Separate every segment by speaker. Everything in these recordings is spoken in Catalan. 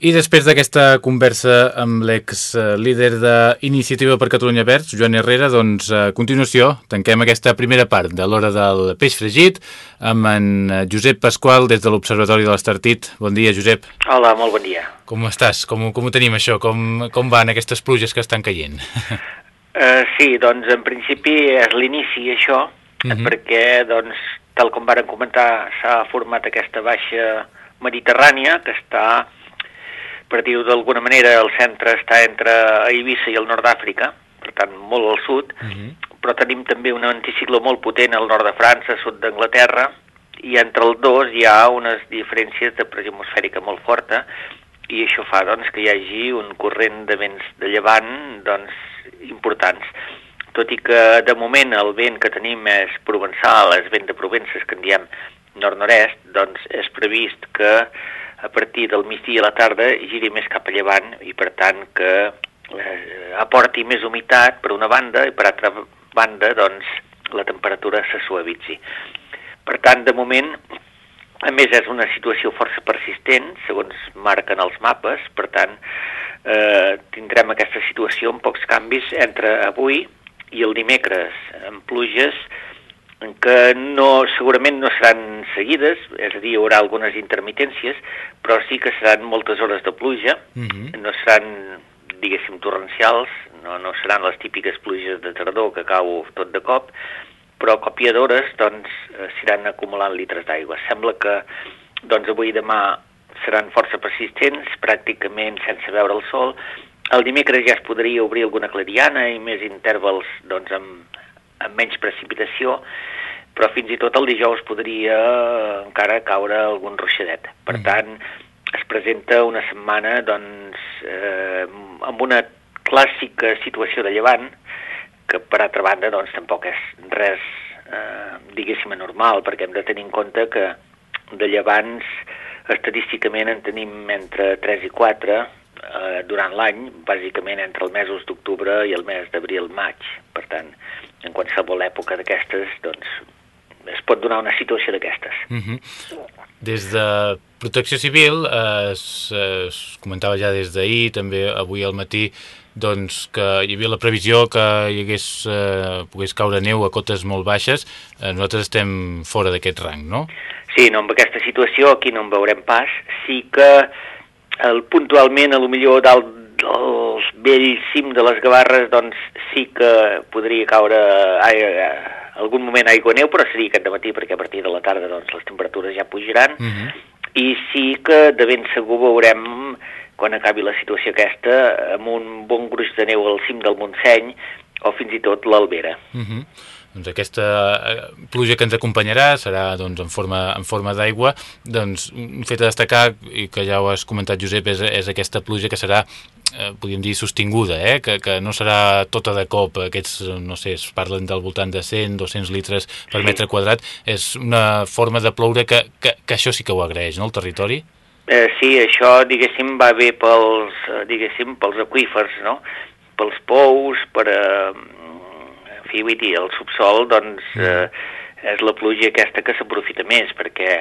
Speaker 1: I després d'aquesta conversa amb l'ex-líder d'Iniciativa per Catalunya Verds, Joan Herrera, doncs a continuació tanquem aquesta primera part de l'hora del peix fregit amb en Josep Pasqual des de l'Observatori de l'Estartit. Bon dia, Josep.
Speaker 2: Hola, molt bon dia.
Speaker 1: Com estàs? Com, com ho tenim això? Com, com van aquestes pluges que estan caient?
Speaker 2: Uh, sí, doncs en principi és l'inici això, uh -huh. perquè doncs, tal com varen comentar s'ha format aquesta baixa mediterrània que està per dir-ho d'alguna manera, el centre està entre Eivissa i el nord d'Àfrica, per tant, molt al sud, uh -huh. però tenim també un anticicló molt potent al nord de França, sud d'Anglaterra, i entre els dos hi ha unes diferències de pressió atmosfèrica molt forta, i això fa doncs, que hi hagi un corrent de vents de llevant doncs, importants. Tot i que de moment el vent que tenim és provençal, és vent de Provences, que en diem nord-nord-est, doncs és previst que a partir del migdia a la tarda giri més cap a llevant i per tant que eh, aporti més humitat per una banda i per altra banda doncs la temperatura se suavitzi. Per tant, de moment, a més és una situació força persistent, segons marquen els mapes, per tant, eh, tindrem aquesta situació amb pocs canvis entre avui i el dimecres, amb pluges que no, segurament no seran seguides, és a dir, hi haurà algunes intermitències, però sí que seran moltes hores de pluja, uh -huh. no seran, diguéssim, torrencials, no, no seran les típiques pluges de tardor que cau tot de cop, però a còpia d'hores doncs, eh, s'aniran acumulant litres d'aigua. Sembla que doncs, avui i demà seran força persistents, pràcticament sense veure el sol. El dimecres ja es podria obrir alguna clariana i més intervals doncs, amb, amb menys precipitació, però fins i tot el dijous podria encara caure algun ruixadet. Per mm. tant, es presenta una setmana doncs, eh, amb una clàssica situació de llevant, que per altra banda doncs, tampoc és res, eh, diguéssim, anormal, perquè hem de tenir en compte que de llevants estadísticament en tenim entre 3 i 4 eh, durant l'any, bàsicament entre els mesos d'octubre i el mes d'abril-maig. Qualsevol època d'aquestes, doncs, es pot donar una situació d'aquestes. Uh
Speaker 1: mhm. -huh. Des de Protecció Civil eh, es, es comentava ja des d'ahir, també avui al matí, doncs que hi havia la previsió que hi hagués, eh, pogués caure neu a cotes molt baixes. Eh, nosaltres estem fora d'aquest rang, no?
Speaker 2: Sí, no, amb aquesta situació aquí no en veurem pas. Sí que el, puntualment, a lo millor dalt del vell cim de les Gavarres, doncs sí que podria caure aigua, algun moment aigua neu, però seria aquest matí perquè a partir de la tarda doncs, les temperatures ja pujaran, uh mhm. -huh. i sí que de ben segur veurem, quan acabi la situació aquesta, amb un bon gruix de neu al cim del Montseny, o fins i tot l'Albera.
Speaker 1: Uh mhm. -huh. Doncs aquesta eh, pluja que ens acompanyarà serà doncs, en forma, en forma d'aigua. Doncs, un fet a destacar, i que ja ho has comentat, Josep, és, és aquesta pluja que serà eh, podríem dir, sostinguda, eh? que, que no serà tota de cop, aquests, no sé, es parlen del voltant de 100, 200 litres per metre quadrat, és una forma de ploure que, que, que això sí que ho agraeix, no?, el territori?
Speaker 2: Eh, sí, això, diguéssim, va bé pels, eh, diguéssim, pels aquífers, no?, pels pous, per, eh, fi, vull dir, el subsol, doncs, mm. eh, és la pluja aquesta que s'aprofita més, perquè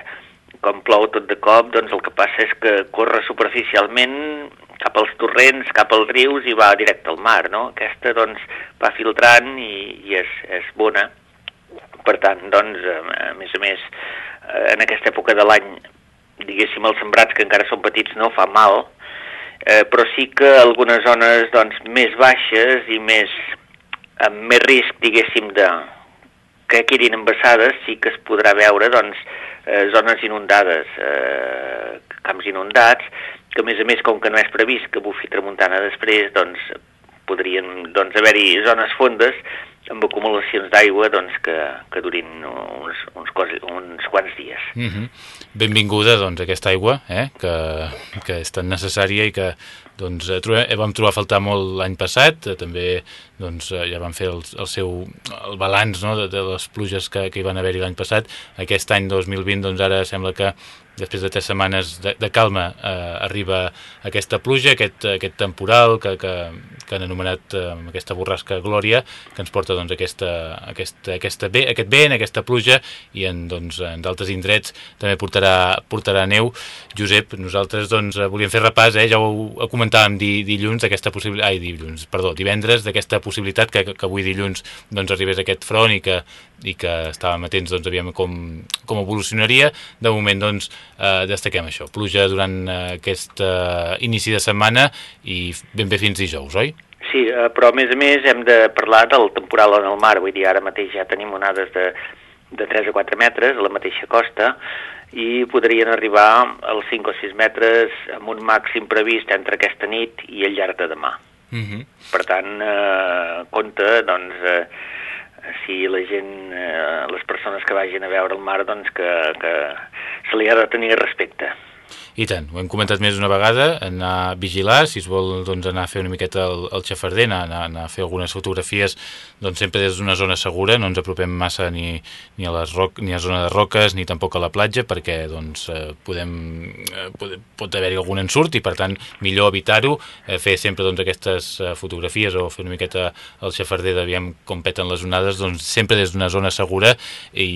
Speaker 2: com plou tot de cop, doncs el que passa és que corre superficialment cap als torrents, cap als rius i va directe al mar, no? Aquesta, doncs, va filtrant i, i és, és bona. Per tant, doncs, a més a més, eh, en aquesta època de l'any, diguéssim, els sembrats que encara són petits no fa mal, eh, però sí que algunes zones, doncs, més baixes i més, amb més risc, diguéssim, de, que quedin embassades, sí que es podrà veure, doncs, eh, zones inundades, eh, camps inundats, que a més a més, com que no és previst que bufi tramuntana després, doncs podrien doncs, haver-hi zones fondes amb acumulacions d'aigua doncs, que, que durin uns, uns, cos, uns quants dies.
Speaker 1: Mm -hmm. Benvinguda doncs, aquesta aigua, eh? que, que és tan necessària i que doncs, eh, trobem, eh, vam trobar a faltar molt l'any passat, eh, també doncs, ja vam fer el, el seu el balanç no? de, de les pluges que, que hi van haver-hi l'any passat. Aquest any 2020 doncs, ara sembla que després de tres setmanes de, de calma eh, arriba aquesta pluja, aquest, aquest temporal que, que, que han anomenat eh, aquesta borrasca Glòria, que ens porta doncs, aquesta, aquesta, aquesta aquest vent, aquesta pluja, i en doncs, en indrets també portarà, portarà neu. Josep, nosaltres doncs, volíem fer repàs, eh? ja ho comentàvem di, dilluns, aquesta possibilitat, ai, dilluns, perdó, divendres, d'aquesta possibilitat que, que avui dilluns doncs, arribés aquest front i que, i que estàvem atents doncs, aviam com, com evolucionaria. De moment doncs, eh, destaquem això, pluja durant eh, aquest eh, inici de setmana i ben bé fins dijous, oi?
Speaker 2: Sí, eh, però a més a més hem de parlar del temporal en el mar, vull dir, ara mateix ja tenim onades de, de 3 a 4 metres a la mateixa costa i podrien arribar als 5 o 6 metres amb un màxim previst entre aquesta nit i el llarg de demà. Uh mhm. -huh. Per tant, eh, compte, doncs, eh, si la gent, eh, les persones que vagin a veure el mar, doncs que, que se li ha de tenir respecte.
Speaker 1: I tant, ho hem comentat més d'una vegada, anar a vigilar, si es vol doncs, anar a fer una miqueta el, el xafarder, anar, anar, a fer algunes fotografies, doncs sempre des d'una zona segura, no ens apropem massa ni, ni, a les roc, ni a zona de roques, ni tampoc a la platja, perquè doncs, eh, podem, eh, pot, pot haver-hi algun ensurt i per tant millor evitar-ho, eh, fer sempre doncs, aquestes eh, fotografies o fer una miqueta el xafarder d'aviam com peten les onades, doncs sempre des d'una zona segura i,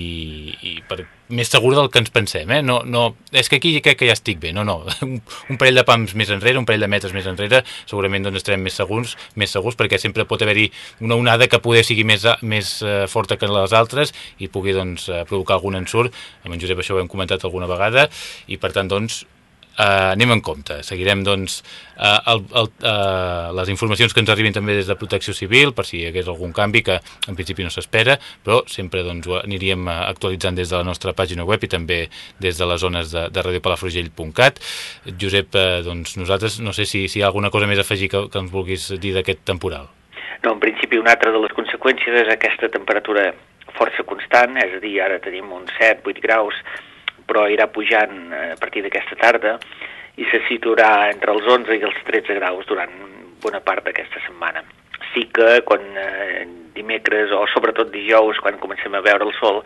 Speaker 1: i per més segur del que ens pensem, eh? No, no, és que aquí crec que ja estic bé, no, no, un parell de pams més enrere, un parell de metres més enrere, segurament doncs estarem més segurs, més segurs perquè sempre pot haver-hi una onada que poder sigui més, més uh, forta que les altres i pugui doncs, uh, provocar algun ensurt, amb en Josep això ho hem comentat alguna vegada, i per tant doncs Uh, anem en compte. Seguirem doncs, uh, el, el, uh, les informacions que ens arriben també des de Protecció Civil per si hi hagués algun canvi que en principi no s'espera, però sempre doncs, ho aniríem actualitzant des de la nostra pàgina web i també des de les zones de, de radiopalafrugell.cat. Josep, uh, doncs, nosaltres no sé si, si hi ha alguna cosa més a afegir que, que ens vulguis dir d'aquest temporal.
Speaker 2: No, en principi una altra de les conseqüències és aquesta temperatura força constant, és a dir, ara tenim uns 7-8 graus però irà pujant eh, a partir d'aquesta tarda i se situarà entre els 11 i els 13 graus durant bona part d'aquesta setmana. Sí que quan eh, dimecres o sobretot dijous, quan comencem a veure el sol,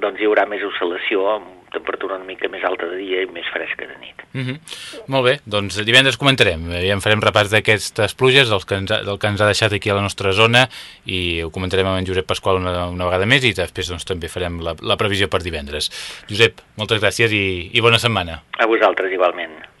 Speaker 2: doncs hi haurà més oscil·lació amb temperatura una mica més alta de dia i més fresca de nit.
Speaker 1: Mm -hmm. Molt bé, doncs divendres comentarem, ja en farem repàs d'aquestes pluges, del que, ens ha, del que ens ha deixat aquí a la nostra zona i ho comentarem amb en Josep Pasqual una, una vegada més i després doncs, també farem la, la previsió per divendres. Josep, moltes gràcies i, i bona setmana.
Speaker 2: A vosaltres igualment.